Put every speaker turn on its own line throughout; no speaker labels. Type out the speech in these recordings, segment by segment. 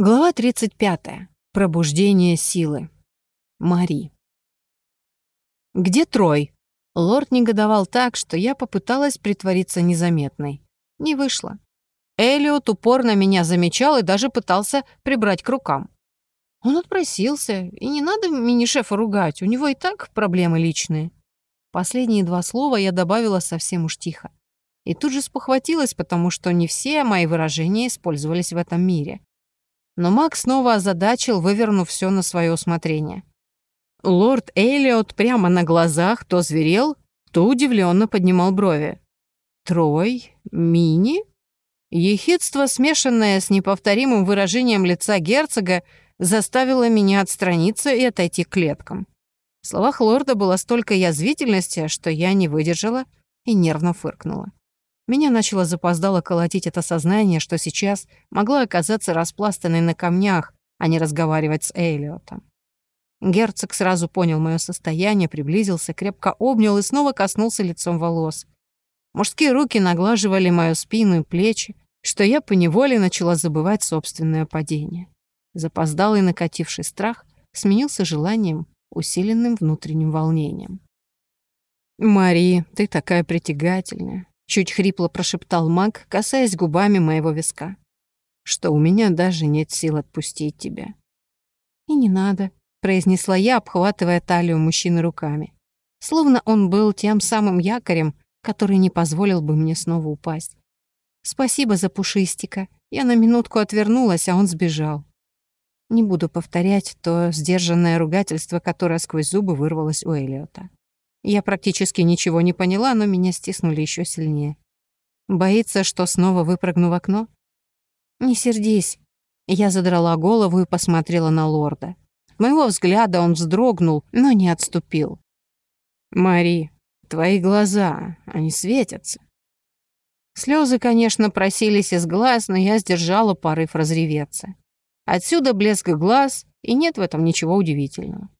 Глава 35. Пробуждение силы. Мари. «Где Трой?» Лорд негодовал так, что я попыталась притвориться незаметной. Не вышло. Элиот упорно меня замечал и даже пытался прибрать к рукам. Он отпросился, и не надо мини-шефа ругать, у него и так проблемы личные. Последние два слова я добавила совсем уж тихо. И тут же спохватилась, потому что не все мои выражения использовались в этом мире. Но маг снова озадачил, вывернув все на свое усмотрение. Лорд Эллиот прямо на глазах то зверел, то удивленно поднимал брови. «Трой? Мини?» Ехидство, смешанное с неповторимым выражением лица герцога, заставило меня отстраниться и отойти к клеткам. В словах лорда было столько язвительности, что я не выдержала и нервно фыркнула. Меня начало запоздало колотить это сознание, что сейчас могла оказаться распластанной на камнях, а не разговаривать с Эйлиотом. Герцог сразу понял мое состояние, приблизился, крепко обнял и снова коснулся лицом волос. Мужские руки наглаживали мою спину и плечи, что я поневоле начала забывать собственное падение. Запоздалый накативший страх сменился желанием усиленным внутренним волнением. «Мари, ты такая притягательная», — чуть хрипло прошептал маг, касаясь губами моего виска, «что у меня даже нет сил отпустить тебя». «И не надо», — произнесла я, обхватывая талию мужчины руками. Словно он был тем самым якорем, который не позволил бы мне снова упасть. «Спасибо за пушистика. Я на минутку отвернулась, а он сбежал. Не буду повторять то сдержанное ругательство, которое сквозь зубы вырвалось у Элиота. Я практически ничего не поняла, но меня стиснули еще сильнее. Боится, что снова выпрыгну в окно? Не сердись. Я задрала голову и посмотрела на лорда. Моего взгляда он вздрогнул, но не отступил. «Мари, твои глаза, они светятся». Слезы, конечно, просились из глаз, но я сдержала порыв разреветься. Отсюда блеск глаз, и нет в этом ничего удивительного.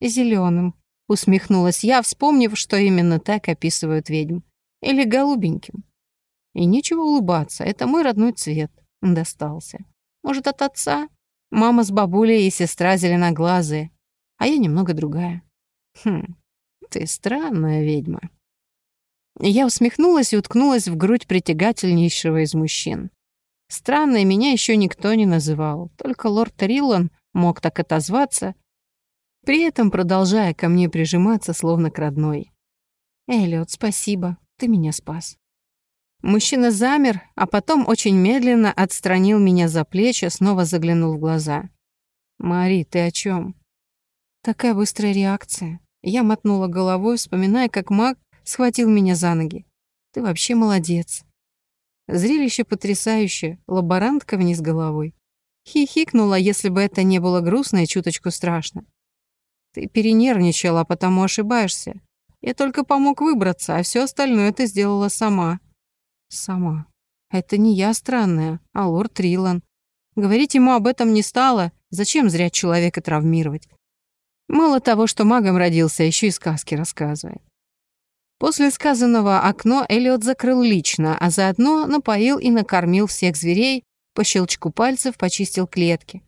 Зеленым, усмехнулась я, вспомнив, что именно так описывают ведьм. Или голубеньким. И нечего улыбаться, это мой родной цвет. Достался. Может, от отца? Мама с бабулей и сестра зеленоглазые, а я немного другая. Хм, ты странная ведьма. Я усмехнулась и уткнулась в грудь притягательнейшего из мужчин. Странной меня еще никто не называл, только лорд Риллан мог так отозваться, при этом продолжая ко мне прижиматься, словно к родной. «Эллиот, спасибо, ты меня спас». Мужчина замер, а потом очень медленно отстранил меня за плечи, снова заглянул в глаза. «Мари, ты о чем? Такая быстрая реакция. Я мотнула головой, вспоминая, как маг схватил меня за ноги. «Ты вообще молодец». Зрелище потрясающее, лаборантка вниз головой. Хихикнула, если бы это не было грустно и чуточку страшно. Ты перенервничала, потому ошибаешься. Я только помог выбраться, а все остальное ты сделала сама. Сама. Это не я странная, а лорд Трилан. Говорить ему об этом не стало. Зачем зря человека травмировать? Мало того, что магом родился, еще и сказки рассказывает. После сказанного окно Элliot закрыл лично, а заодно напоил и накормил всех зверей, по щелчку пальцев почистил клетки.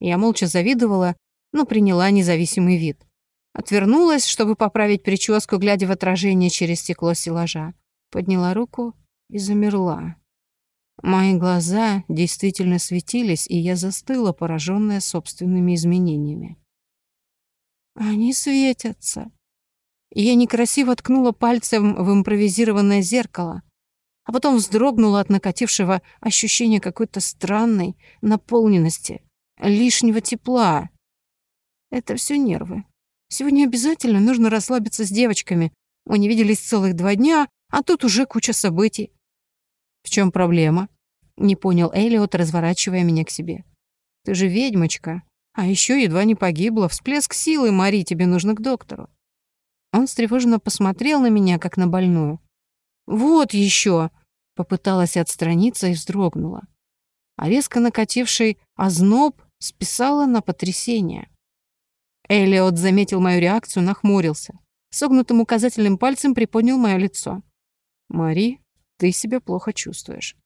Я молча завидовала, но приняла независимый вид. Отвернулась, чтобы поправить прическу, глядя в отражение через стекло стеллажа. Подняла руку и замерла. Мои глаза действительно светились, и я застыла, пораженная собственными изменениями. «Они светятся», я некрасиво ткнула пальцем в импровизированное зеркало, а потом вздрогнула от накатившего ощущения какой-то странной наполненности, лишнего тепла. Это все нервы. Сегодня обязательно нужно расслабиться с девочками. Мы не виделись целых два дня, а тут уже куча событий. В чем проблема? Не понял Элиот, разворачивая меня к себе. Ты же ведьмочка. А еще едва не погибла. Всплеск силы, Мари, тебе нужно к доктору. Он встревоженно посмотрел на меня, как на больную. «Вот еще!» — попыталась отстраниться и вздрогнула. А резко накативший озноб списала на потрясение. Элиот заметил мою реакцию, нахмурился. Согнутым указательным пальцем приподнял мое лицо. «Мари, ты себя плохо чувствуешь».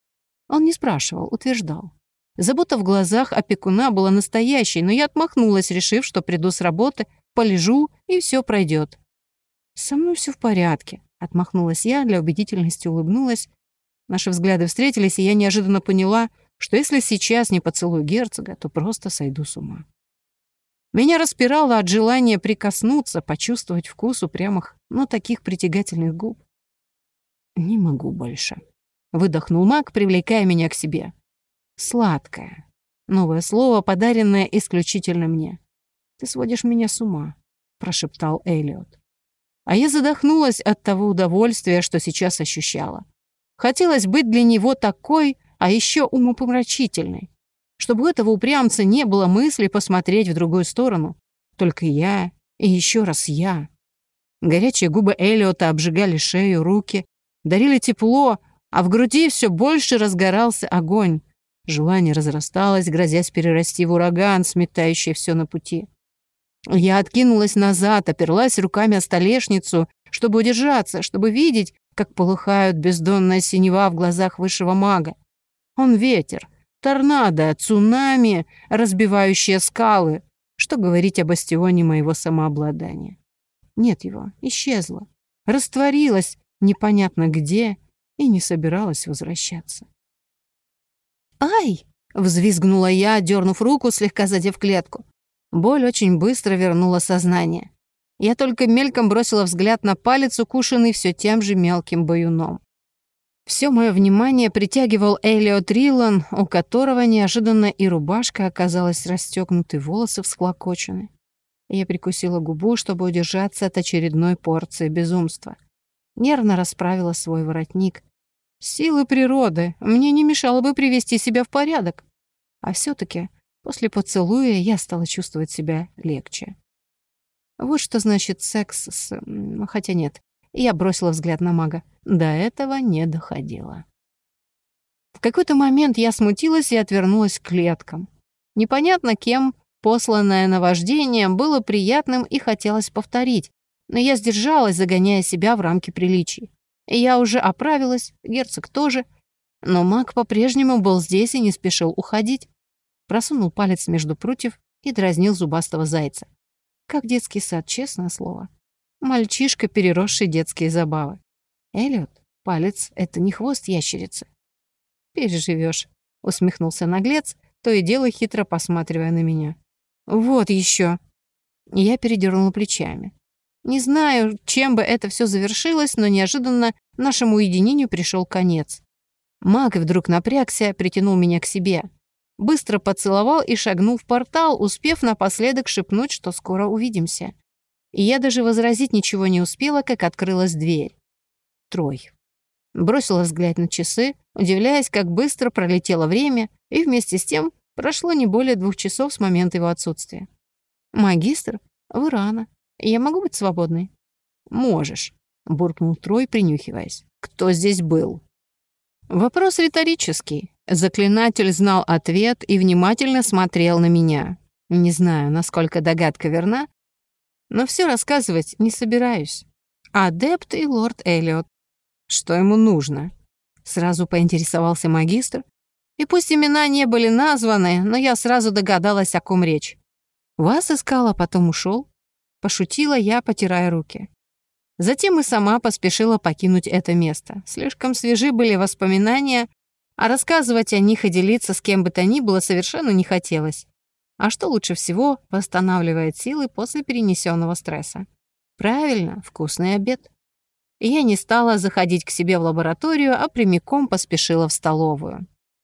Он не спрашивал, утверждал. Забота в глазах опекуна была настоящей, но я отмахнулась, решив, что приду с работы, полежу, и все пройдет. «Со мной все в порядке», — отмахнулась я, для убедительности улыбнулась. Наши взгляды встретились, и я неожиданно поняла, что если сейчас не поцелую герцога, то просто сойду с ума. Меня распирало от желания прикоснуться, почувствовать вкус упрямых, но таких притягательных губ. «Не могу больше», — выдохнул маг, привлекая меня к себе. «Сладкое». Новое слово, подаренное исключительно мне. «Ты сводишь меня с ума», — прошептал Элliot. А я задохнулась от того удовольствия, что сейчас ощущала. Хотелось быть для него такой, а еще умопомрачительной. Чтобы у этого упрямца не было мысли посмотреть в другую сторону. Только я и еще раз я. Горячие губы Эллиота обжигали шею, руки, дарили тепло, а в груди все больше разгорался огонь. Желание разрасталось, грозясь перерасти в ураган, сметающий все на пути. Я откинулась назад, оперлась руками о столешницу, чтобы удержаться, чтобы видеть, как полыхают бездонная синева в глазах высшего мага. Он ветер, торнадо, цунами, разбивающие скалы. Что говорить о бастионе моего самообладания? Нет его, исчезла, растворилась непонятно где и не собиралась возвращаться. «Ай!» — взвизгнула я, дернув руку, слегка задев клетку. Боль очень быстро вернула сознание. Я только мельком бросила взгляд на палец, укушенный все тем же мелким баюном. Все мое внимание притягивал Элиот Рилан, у которого неожиданно и рубашка оказалась расстегнутой, волосы всклокочены. Я прикусила губу, чтобы удержаться от очередной порции безумства. Нервно расправила свой воротник. Силы природы, мне не мешало бы привести себя в порядок. А все таки После поцелуя я стала чувствовать себя легче. Вот что значит секс с... Хотя нет, я бросила взгляд на мага. До этого не доходило. В какой-то момент я смутилась и отвернулась к клеткам. Непонятно кем, посланное наваждением, было приятным и хотелось повторить, но я сдержалась, загоняя себя в рамки приличий. Я уже оправилась, герцог тоже, но маг по-прежнему был здесь и не спешил уходить просунул палец между прутьев и дразнил зубастого зайца. Как детский сад, честное слово. Мальчишка, переросший детские забавы. Эллиот, палец — это не хвост ящерицы. Переживешь, усмехнулся наглец, то и дело хитро посматривая на меня. Вот еще. Я передернула плечами. Не знаю, чем бы это все завершилось, но неожиданно нашему уединению пришел конец. Маг вдруг напрягся, притянул меня к себе быстро поцеловал и шагнул в портал, успев напоследок шепнуть, что скоро увидимся. И я даже возразить ничего не успела, как открылась дверь. Трой. Бросила взгляд на часы, удивляясь, как быстро пролетело время, и вместе с тем прошло не более двух часов с момента его отсутствия. «Магистр, вы рано. Я могу быть свободной?» «Можешь», — буркнул Трой, принюхиваясь. «Кто здесь был?» Вопрос риторический. Заклинатель знал ответ и внимательно смотрел на меня. Не знаю, насколько догадка верна, но все рассказывать не собираюсь. Адепт и лорд Эллиот. Что ему нужно? Сразу поинтересовался магистр. И пусть имена не были названы, но я сразу догадалась, о ком речь. Вас искал, а потом ушел. Пошутила я, потирая руки. Затем и сама поспешила покинуть это место. Слишком свежи были воспоминания а рассказывать о них и делиться с кем бы то ни было совершенно не хотелось. А что лучше всего восстанавливает силы после перенесенного стресса? Правильно, вкусный обед. Я не стала заходить к себе в лабораторию, а прямиком поспешила в столовую.